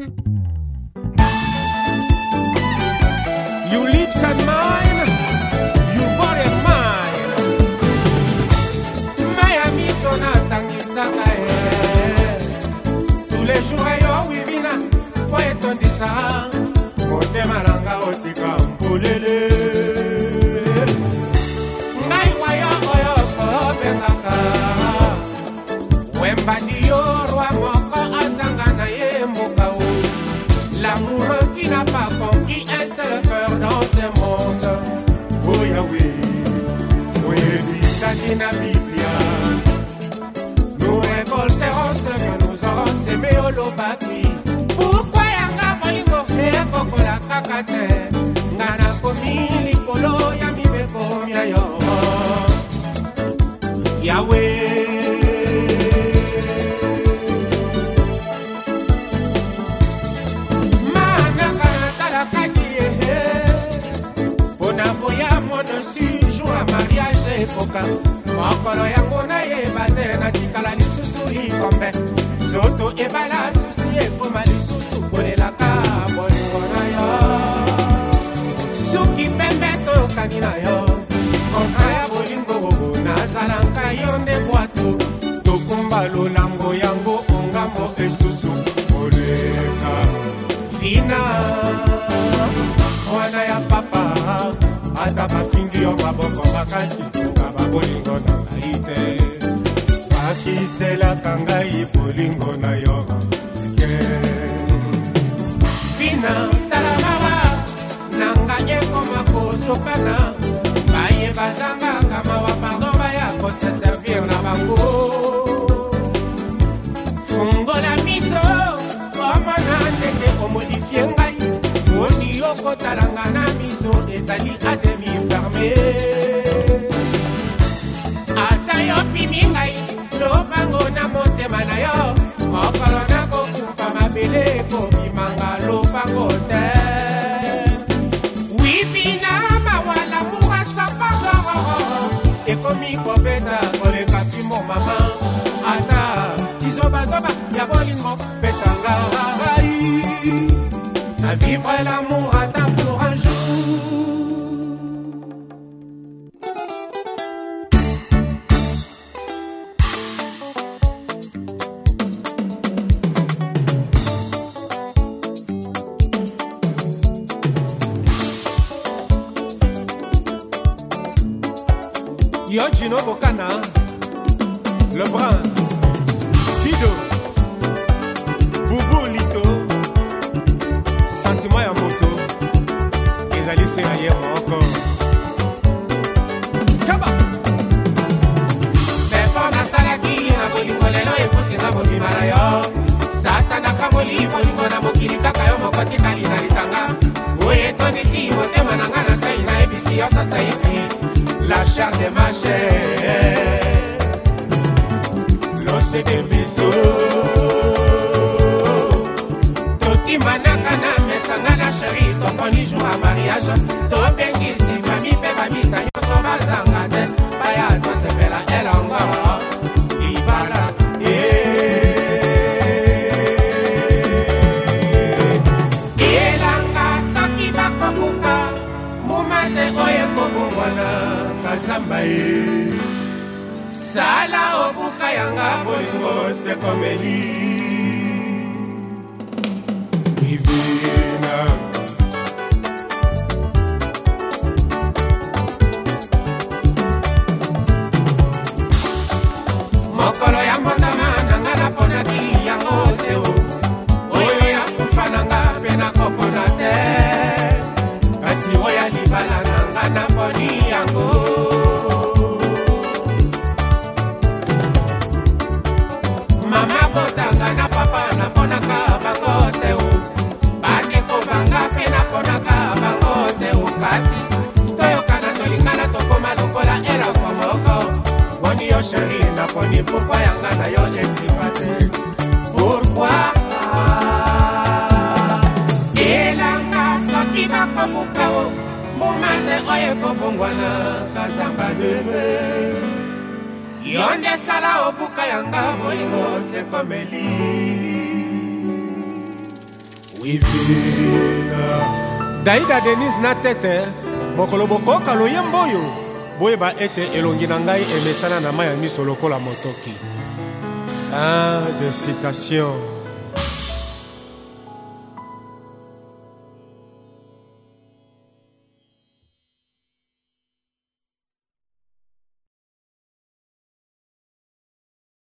Mm-hmm. nanga te nga nakomi likolo ya mibeko na yo yawe manaka natalakaki ye mpo na koya monosi jour ya mariage ekoka mokolo yango nayeba te natikala lisusu likombe zoto ebala mwana ya papa ata bafingi yo maboko makasi koka babolingo na ngai te bakiselaka ngai bolingo okotalanga na miso ezali ademi ferme ata yopimi ngai lobango na motema na yo mokolo nakokufa mabele ekobimanga lobango te wibina mawala murasapagororo ekomi kobeta koleka fimo mama ata izobazoba ya bolingo pesanga ngai na vivre lamour Gino Bocana, Lebrun, Fido, Boubou Lito, Sentiment ya moto, ezali se ayer moko. Kaba! Befo nasalaki na bolingo lelo ekuti na bobima na yo. satanaka molii bolingo na mokili kaka yo moko tikali na litanga oyo etondisi motema na nga na sai nayebisi yo sasa ife la chair de ma chair, l'os de mes os. Tokimanaka na mesanga na chérie, tokoni jour à mariage. yanga bolingo sekomeli ivina mokolo ya motama nanga naponaki yango teo oyo ya kufa nanga mpe nakopona te kasi oyo ya libala nanga naponi yango sheri naponi pourkui yanga na yo esimba te pourkui elanga soki nakomuka o momande oyo oh, ekobongwana kazamba deme yo nde sala obuka oh, yanga bolingo sekomeli wivina daida denise na tete mokolo bokoka loyemba oyo boyeba ete elongi na ngai emesana na mai ya miso lokola motoki fin de citation